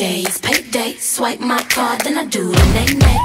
days, payday. Swipe my card, then I do the name. nay.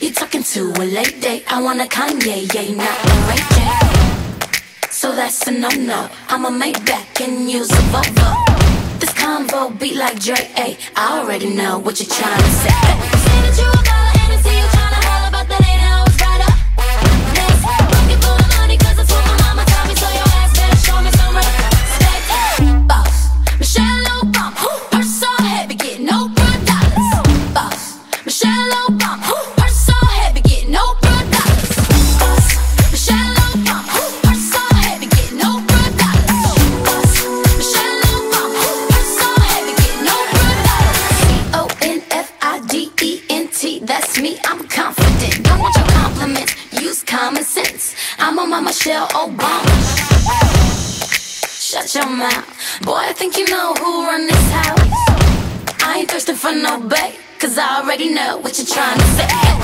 You talking to a late date? I wanna Kanye, yeah, not a Ray J. So that's a no no. I'ma make back and use a Volvo. This combo beat like Drake, ayy. I already know what you're trying to say. Say that you me, I'm confident. Don't want your compliments, use common sense. I'm on my Michelle Obama. Shut your mouth, boy. I think you know who run this house. I ain't thirsting for no bait, cause I already know what you're trying to say.